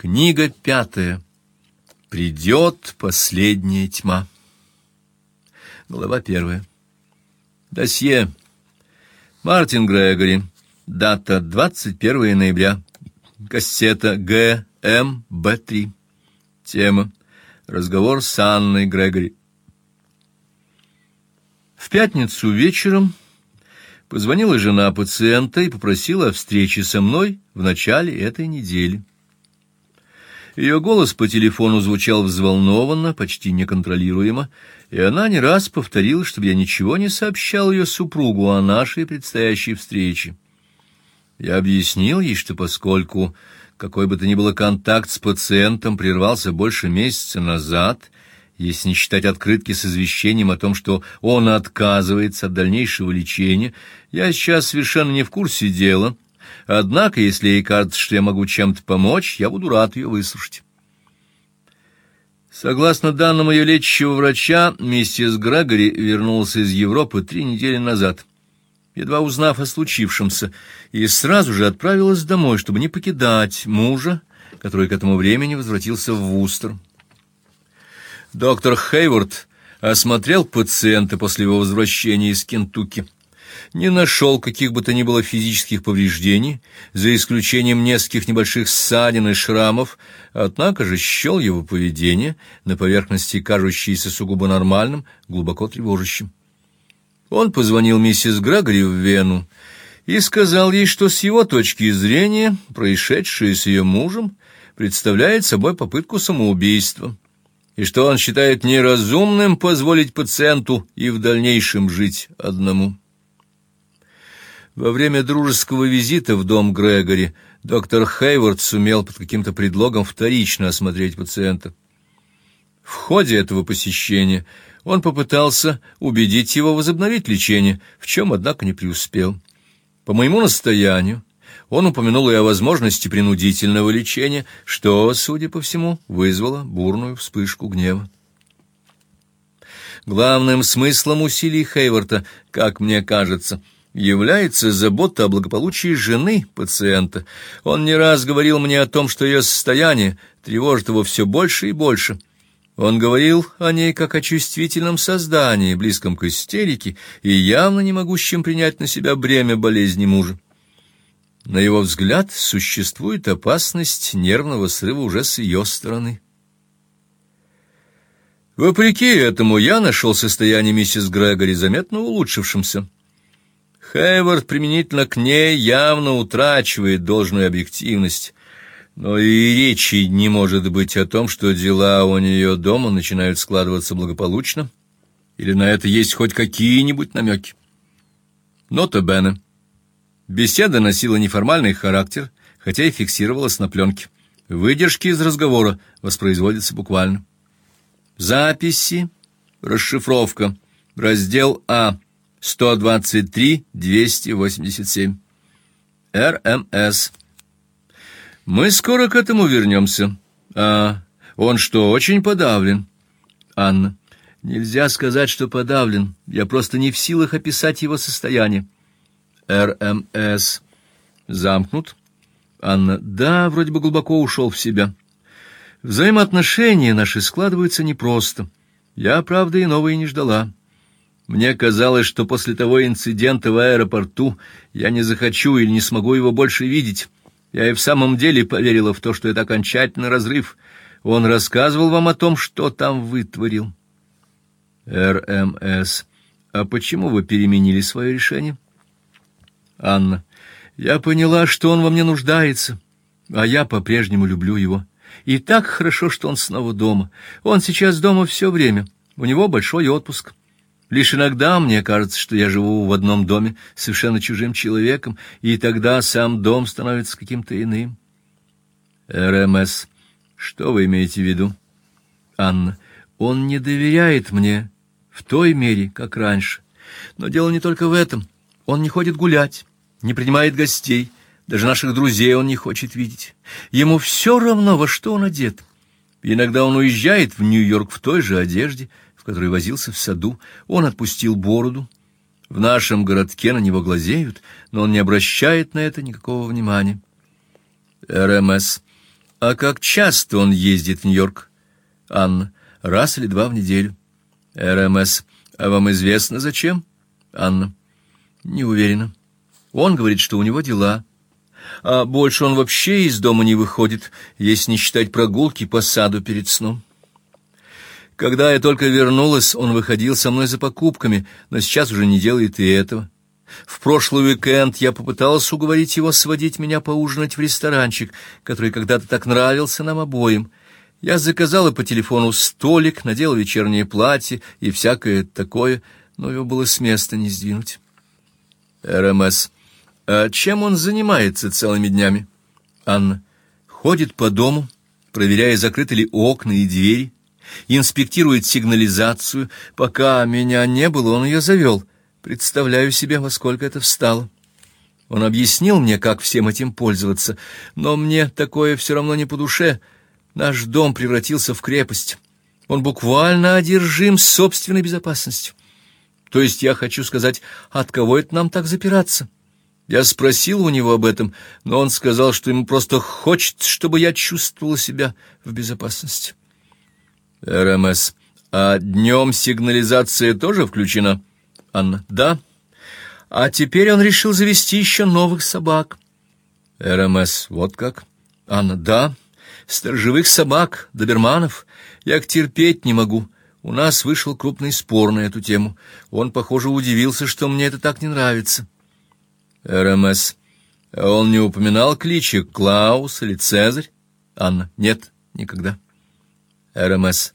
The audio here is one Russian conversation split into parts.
Книга пятая. Придет последняя тьма. Глава первая. Досье. Мартин Грегори. Дата 21 ноября. Кассета ГМБ3. Тема. Разговор с Анной Грегори. В пятницу вечером позвонила жена пациента и попросила о встрече со мной в начале этой недели. Ее голос по телефону звучал взволнованно, почти неконтролируемо, и она не раз повторила, чтобы я ничего не сообщал ее супругу о нашей предстоящей встрече. Я объяснил ей, что поскольку какой бы то ни было контакт с пациентом прервался больше месяца назад, если не считать открытки с извещением о том, что он отказывается от дальнейшего лечения, я сейчас совершенно не в курсе дела Однако, если ей кажется, что я могу чем-то помочь, я буду рад ее выслушать. Согласно данным ее лечащего врача, миссис Грегори вернулась из Европы три недели назад, едва узнав о случившемся, и сразу же отправилась домой, чтобы не покидать мужа, который к этому времени возвратился в Вустер. Доктор Хейворд осмотрел пациента после его возвращения из Кентукки не нашел каких бы то ни было физических повреждений, за исключением нескольких небольших ссадин и шрамов, однако же счел его поведение, на поверхности кажущееся сугубо нормальным, глубоко тревожащим. Он позвонил миссис Грегори в Вену и сказал ей, что с его точки зрения происшедшее с ее мужем представляет собой попытку самоубийства, и что он считает неразумным позволить пациенту и в дальнейшем жить одному. Во время дружеского визита в дом Грегори доктор Хейвард сумел под каким-то предлогом вторично осмотреть пациента. В ходе этого посещения он попытался убедить его возобновить лечение, в чем, однако, не преуспел. По моему настоянию он упомянул и о возможности принудительного лечения, что, судя по всему, вызвало бурную вспышку гнева. Главным смыслом усилий Хейварда, как мне кажется, — является забота о благополучии жены пациента. Он не раз говорил мне о том, что ее состояние тревожит его все больше и больше. Он говорил о ней как о чувствительном создании, близком к истерике и явно не могущем принять на себя бремя болезни мужа. На его взгляд, существует опасность нервного срыва уже с ее стороны. Вопреки этому я нашел состояние миссис Грегори заметно улучшившимся. Хейвард применительно к ней явно утрачивает должную объективность, но и речи не может быть о том, что дела у нее дома начинают складываться благополучно, или на это есть хоть какие-нибудь намеки. Нота бене. Беседа носила неформальный характер, хотя и фиксировалась на пленке. Выдержки из разговора воспроизводятся буквально. Записи, расшифровка, раздел А. 123-287. РМС. Мы скоро к этому вернемся. А он что, очень подавлен? Анна. Нельзя сказать, что подавлен. Я просто не в силах описать его состояние. РМС. Замкнут. Анна. Да, вроде бы глубоко ушел в себя. Взаимоотношения наши складываются непросто. Я, правда, и не ждала. Мне казалось, что после того инцидента в аэропорту я не захочу или не смогу его больше видеть. Я и в самом деле поверила в то, что это окончательный разрыв. Он рассказывал вам о том, что там вытворил. РМС. А почему вы переменили свое решение? Анна. Я поняла, что он во мне нуждается, а я по-прежнему люблю его. И так хорошо, что он снова дома. Он сейчас дома все время. У него большой отпуск. Лишь иногда мне кажется, что я живу в одном доме с совершенно чужим человеком, и тогда сам дом становится каким-то иным. РМС. Что вы имеете в виду? Анна. Он не доверяет мне в той мере, как раньше. Но дело не только в этом. Он не ходит гулять, не принимает гостей, даже наших друзей он не хочет видеть. Ему все равно, во что он одет. Иногда он уезжает в Нью-Йорк в той же одежде, в которой возился в саду. Он отпустил бороду. В нашем городке на него глазеют, но он не обращает на это никакого внимания. РМС. А как часто он ездит в Нью-Йорк? Анна. Раз или два в неделю. РМС. А вам известно зачем? Анна. Не уверена. Он говорит, что у него дела. А больше он вообще из дома не выходит, если не считать прогулки по саду перед сном. Когда я только вернулась, он выходил со мной за покупками, но сейчас уже не делает и этого. В прошлый уикенд я попыталась уговорить его сводить меня поужинать в ресторанчик, который когда-то так нравился нам обоим. Я заказала по телефону столик, надела вечернее платье и всякое такое, но его было с места не сдвинуть. РМС. А чем он занимается целыми днями? Анна. Ходит по дому, проверяя, закрыты ли окна и двери, инспектирует сигнализацию. Пока меня не было, он ее завел. Представляю себе, во сколько это встало. Он объяснил мне, как всем этим пользоваться, но мне такое все равно не по душе — Наш дом превратился в крепость. Он буквально одержим собственной безопасностью. То есть я хочу сказать, от кого это нам так запираться? Я спросил у него об этом, но он сказал, что ему просто хочет, чтобы я чувствовала себя в безопасности. РМС. А днем сигнализация тоже включена? Анна. Да. А теперь он решил завести еще новых собак. РМС. Вот как? Анна. Да сторожевых собак, доберманов. Я их терпеть не могу. У нас вышел крупный спор на эту тему. Он, похоже, удивился, что мне это так не нравится. РМС. А он не упоминал кличек Клаус или Цезарь? Анна. Нет, никогда. РМС.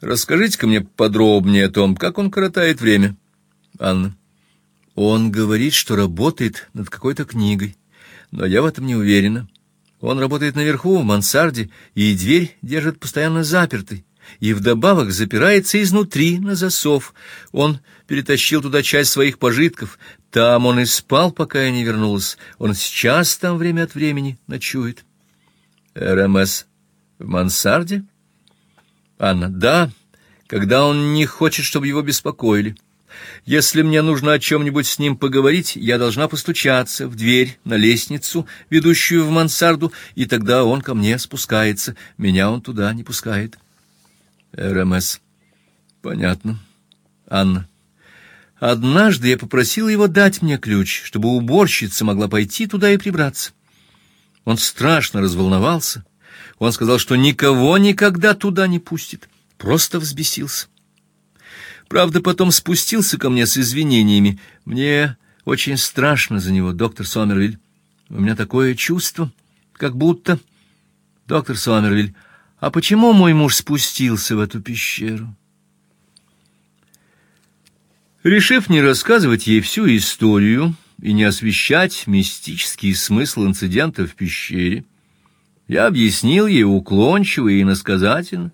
Расскажите-ка мне подробнее о том, как он коротает время. Анна. Он говорит, что работает над какой-то книгой, но я в этом не уверена. Он работает наверху, в мансарде, и дверь держит постоянно запертой, и вдобавок запирается изнутри на засов. Он перетащил туда часть своих пожитков. Там он и спал, пока я не вернулась. Он сейчас там время от времени ночует. РМС в мансарде? Анна, да, когда он не хочет, чтобы его беспокоили. Если мне нужно о чем-нибудь с ним поговорить, я должна постучаться в дверь на лестницу, ведущую в мансарду, и тогда он ко мне спускается. Меня он туда не пускает. РМС. Понятно. Анна. Однажды я попросила его дать мне ключ, чтобы уборщица могла пойти туда и прибраться. Он страшно разволновался. Он сказал, что никого никогда туда не пустит. Просто взбесился. Правда, потом спустился ко мне с извинениями. Мне очень страшно за него, доктор Сомервиль. У меня такое чувство, как будто... Доктор Сомервиль, а почему мой муж спустился в эту пещеру? Решив не рассказывать ей всю историю и не освещать мистический смысл инцидента в пещере, я объяснил ей уклончиво и иносказательно,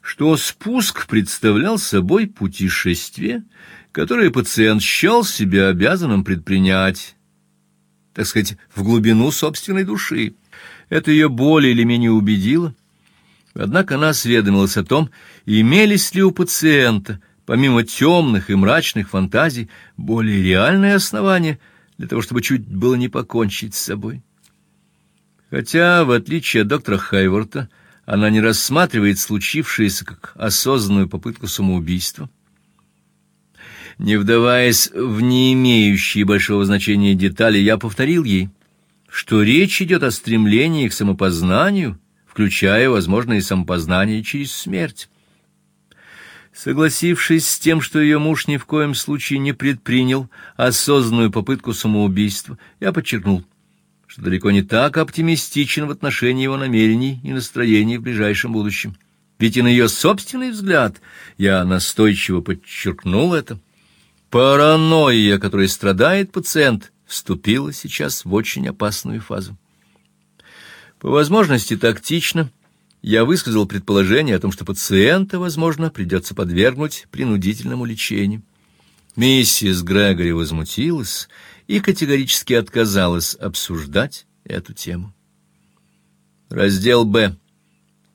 что спуск представлял собой путешествие, которое пациент счел себя обязанным предпринять, так сказать, в глубину собственной души. Это ее более или менее убедило. Однако она осведомилась о том, имелись ли у пациента, помимо темных и мрачных фантазий, более реальные основания для того, чтобы чуть было не покончить с собой. Хотя, в отличие от доктора Хайворта, она не рассматривает случившееся как осознанную попытку самоубийства. Не вдаваясь в не имеющие большого значения детали, я повторил ей, что речь идет о стремлении к самопознанию, включая, возможно, и самопознание через смерть. Согласившись с тем, что ее муж ни в коем случае не предпринял осознанную попытку самоубийства, я подчеркнул, что далеко не так оптимистичен в отношении его намерений и настроений в ближайшем будущем. Ведь и на ее собственный взгляд, я настойчиво подчеркнул это, паранойя, которой страдает пациент, вступила сейчас в очень опасную фазу. По возможности тактично я высказал предположение о том, что пациента, возможно, придется подвергнуть принудительному лечению. Миссис Грегори возмутилась и категорически отказалась обсуждать эту тему. Раздел Б.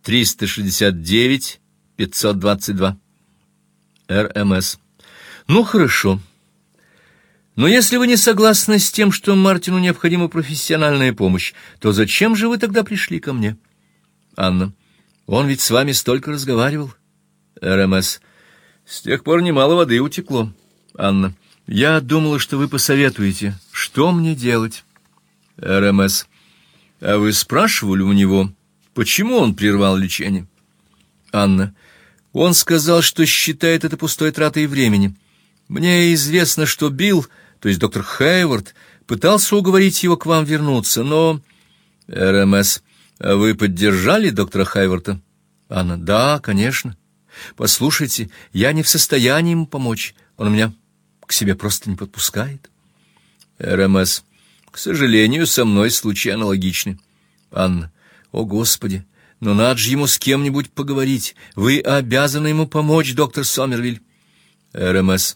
369-522. РМС. Ну, хорошо. Но если вы не согласны с тем, что Мартину необходима профессиональная помощь, то зачем же вы тогда пришли ко мне? Анна. Он ведь с вами столько разговаривал. РМС. С тех пор немало воды утекло. Анна. Я думала, что вы посоветуете, что мне делать. РМС. А вы спрашивали у него, почему он прервал лечение? Анна. Он сказал, что считает это пустой тратой времени. Мне известно, что Билл, то есть доктор Хейвард, пытался уговорить его к вам вернуться, но РМС. А вы поддержали доктора Хайварта? Анна. Да, конечно. Послушайте, я не в состоянии ему помочь. Он меня к себе просто не подпускает. РМС. К сожалению, со мной случаи аналогичны. Анна. О, Господи, но надо же ему с кем-нибудь поговорить. Вы обязаны ему помочь, доктор Сомервиль. РМС.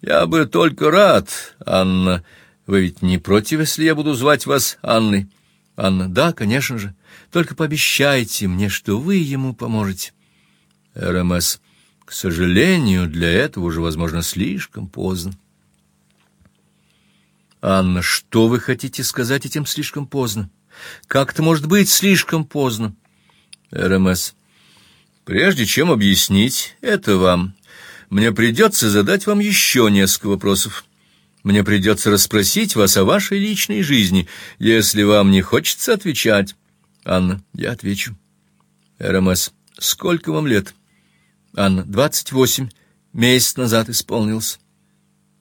Я бы только рад, Анна. Вы ведь не против, если я буду звать вас Анной? Анна. Да, конечно же. Только пообещайте мне, что вы ему поможете. РМС. К сожалению, для этого уже, возможно, слишком поздно. Анна, что вы хотите сказать этим слишком поздно? Как это может быть слишком поздно? РМС. Прежде чем объяснить это вам, мне придется задать вам еще несколько вопросов. Мне придется расспросить вас о вашей личной жизни, если вам не хочется отвечать. Анна, я отвечу. РМС. Сколько вам лет? Анна. Двадцать восемь. Месяц назад исполнился.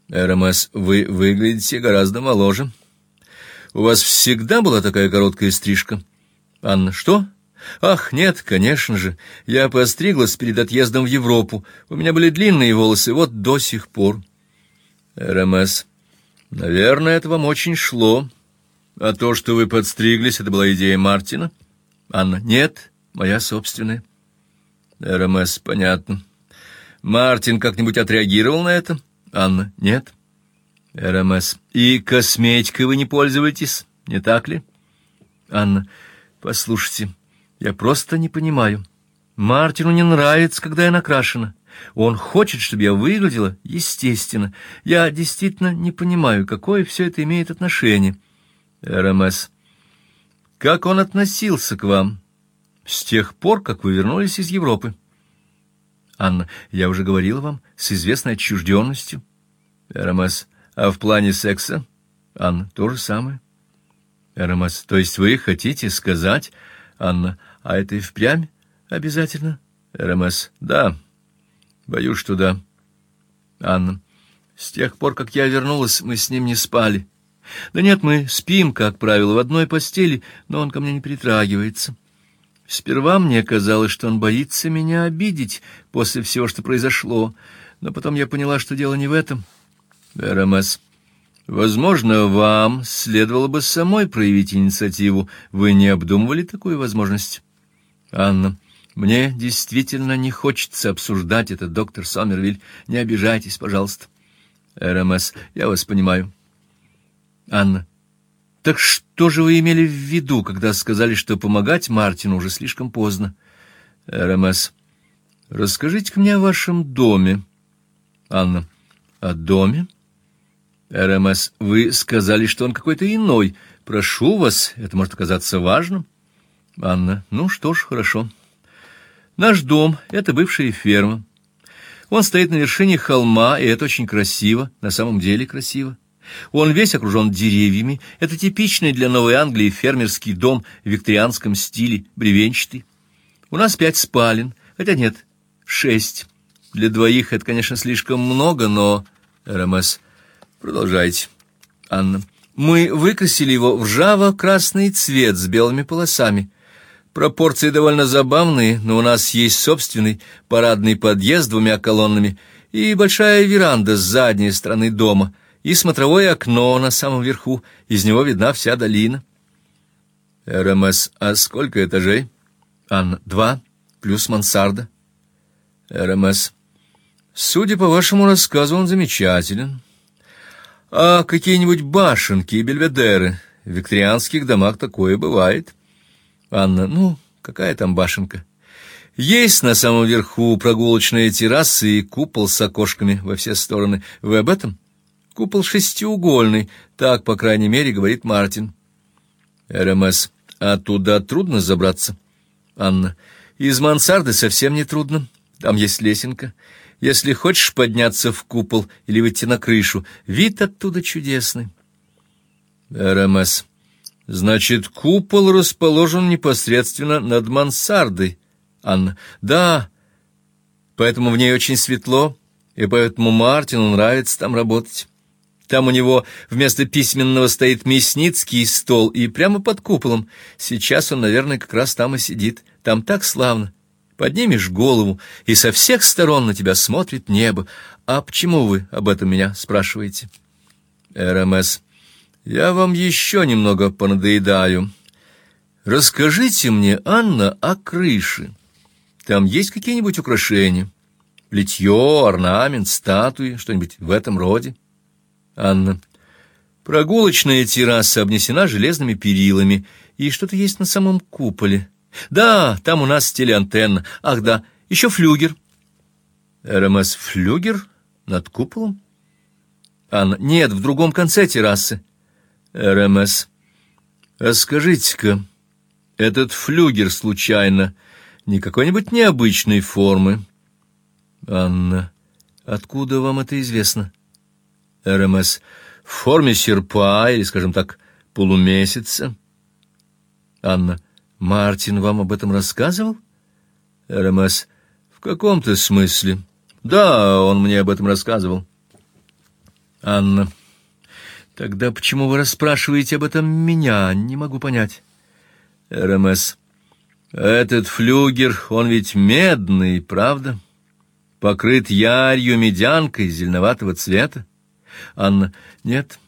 РМС. Вы выглядите гораздо моложе. У вас всегда была такая короткая стрижка? Анна. Что? Ах, нет, конечно же. Я постриглась перед отъездом в Европу. У меня были длинные волосы, вот до сих пор. РМС. Наверное, это вам очень шло. А то, что вы подстриглись, это была идея Мартина? Анна. Нет, моя собственная. РМС. Понятно. Мартин как-нибудь отреагировал на это? Анна. Нет. РМС. И косметикой вы не пользуетесь, не так ли? Анна. Послушайте, я просто не понимаю. Мартину не нравится, когда я накрашена. Он хочет, чтобы я выглядела естественно. Я действительно не понимаю, какое все это имеет отношение. РМС. Как он относился к вам с тех пор, как вы вернулись из Европы? Анна. Я уже говорила вам, с известной отчужденностью. РМС. А в плане секса? Анна. То же самое. РМС. То есть вы хотите сказать, Анна, а это и впрямь обязательно? РМС. Да. Боюсь, что да. Анна. С тех пор, как я вернулась, мы с ним не спали. Да нет, мы спим, как правило, в одной постели, но он ко мне не притрагивается. Сперва мне казалось, что он боится меня обидеть после всего, что произошло, но потом я поняла, что дело не в этом. РМС. Возможно, вам следовало бы самой проявить инициативу. Вы не обдумывали такую возможность? Анна. Мне действительно не хочется обсуждать это, доктор Сомервиль. Не обижайтесь, пожалуйста. РМС. Я вас понимаю. Анна. Так что же вы имели в виду, когда сказали, что помогать Мартину уже слишком поздно? РМС. Расскажите мне о вашем доме. Анна. О доме? РМС. Вы сказали, что он какой-то иной. Прошу вас, это может оказаться важным. Анна. Ну что ж, хорошо. Наш дом это бывшая ферма. Он стоит на вершине холма, и это очень красиво, на самом деле красиво. Он весь окружен деревьями. Это типичный для Новой Англии фермерский дом в викторианском стиле, бревенчатый. У нас пять спален, хотя нет, шесть. Для двоих это, конечно, слишком много, но РМС. Продолжайте. Анна. Мы выкрасили его в ржаво-красный цвет с белыми полосами. Пропорции довольно забавные, но у нас есть собственный парадный подъезд с двумя колоннами и большая веранда с задней стороны дома — и смотровое окно на самом верху, из него видна вся долина. РМС, а сколько этажей? Анна, два, плюс мансарда. РМС, судя по вашему рассказу, он замечателен. А какие-нибудь башенки и бельведеры? В викторианских домах такое бывает. Анна, ну, какая там башенка? Есть на самом верху прогулочная терраса и купол с окошками во все стороны. Вы об этом? Купол шестиугольный, так, по крайней мере, говорит Мартин. РМС. А туда трудно забраться. Анна. Из мансарды совсем не трудно. Там есть лесенка. Если хочешь подняться в купол или выйти на крышу, вид оттуда чудесный. РМС. Значит, купол расположен непосредственно над мансардой. Анна. Да. Поэтому в ней очень светло, и поэтому Мартину нравится там работать. Там у него вместо письменного стоит мясницкий стол, и прямо под куполом. Сейчас он, наверное, как раз там и сидит. Там так славно. Поднимешь голову, и со всех сторон на тебя смотрит небо. А почему вы об этом меня спрашиваете? РМС. Я вам еще немного понадоедаю. Расскажите мне, Анна, о крыше. Там есть какие-нибудь украшения? Литье, орнамент, статуи, что-нибудь в этом роде? Анна. Прогулочная терраса обнесена железными перилами, и что-то есть на самом куполе. Да, там у нас телеантенна. Ах, да, еще флюгер. РМС флюгер над куполом? Анна. Нет, в другом конце террасы. РМС. А скажите-ка, этот флюгер случайно не какой-нибудь необычной формы? Анна. Откуда вам это известно? РМС. В форме серпа или, скажем так, полумесяца. Анна. Мартин вам об этом рассказывал? РМС. В каком-то смысле. Да, он мне об этом рассказывал. Анна. Тогда почему вы расспрашиваете об этом меня? Не могу понять. РМС. Этот флюгер, он ведь медный, правда? Покрыт ярью медянкой зеленоватого цвета. Анна. Нет.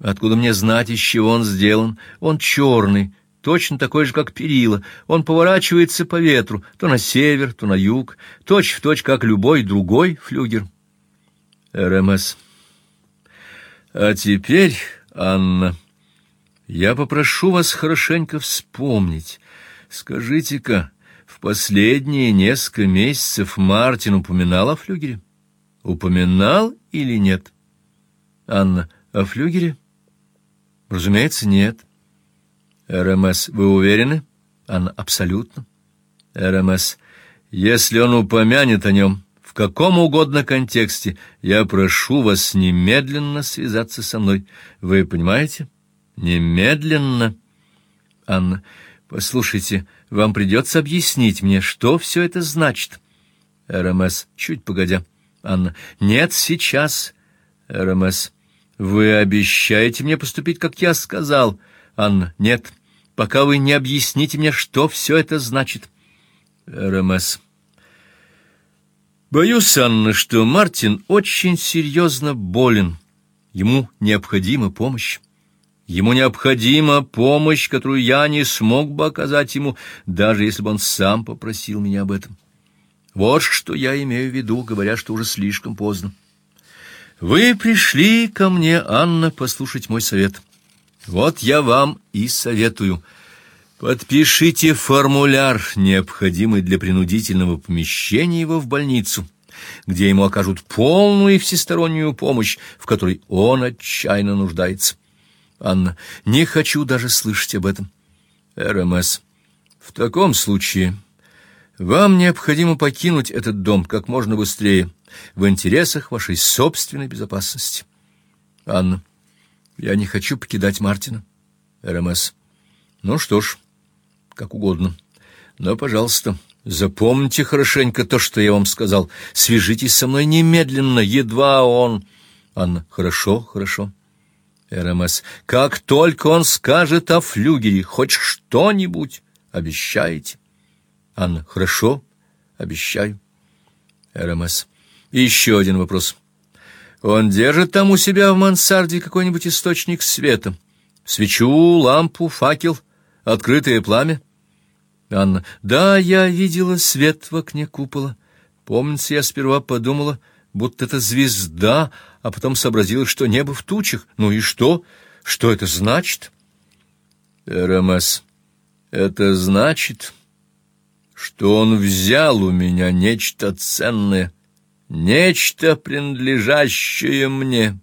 Откуда мне знать, из чего он сделан? Он черный, точно такой же, как перила. Он поворачивается по ветру, то на север, то на юг, точь в точь, как любой другой флюгер. РМС. А теперь, Анна, я попрошу вас хорошенько вспомнить. Скажите-ка, в последние несколько месяцев Мартин упоминал о флюгере? Упоминал или нет? Анна, о флюгере? Разумеется, нет. РМС, вы уверены? Анна, абсолютно. РМС, если он упомянет о нем в каком угодно контексте, я прошу вас немедленно связаться со мной. Вы понимаете? Немедленно. Анна, послушайте, вам придется объяснить мне, что все это значит. РМС, чуть погодя. Анна, нет, сейчас. РМС, вы обещаете мне поступить, как я сказал. Анна, нет, пока вы не объясните мне, что все это значит. РМС. Боюсь, Анна, что Мартин очень серьезно болен. Ему необходима помощь. Ему необходима помощь, которую я не смог бы оказать ему, даже если бы он сам попросил меня об этом. Вот что я имею в виду, говоря, что уже слишком поздно. Вы пришли ко мне, Анна, послушать мой совет. Вот я вам и советую. Подпишите формуляр, необходимый для принудительного помещения его в больницу, где ему окажут полную и всестороннюю помощь, в которой он отчаянно нуждается. Анна, не хочу даже слышать об этом. РМС. В таком случае вам необходимо покинуть этот дом как можно быстрее в интересах вашей собственной безопасности. Анна. Я не хочу покидать Мартина. РМС. Ну что ж, как угодно. Но, пожалуйста, запомните хорошенько то, что я вам сказал. Свяжитесь со мной немедленно, едва он... Анна. Хорошо, хорошо. РМС. Как только он скажет о флюгере хоть что-нибудь, обещаете? Анна. Хорошо, обещаю. РМС. И еще один вопрос. Он держит там у себя в мансарде какой-нибудь источник света? Свечу, лампу, факел, открытое пламя? Анна. Да, я видела свет в окне купола. Помнится, я сперва подумала, будто это звезда, а потом сообразила, что небо в тучах. Ну и что? Что это значит? РМС. Это значит, что он взял у меня нечто ценное, нечто принадлежащее мне.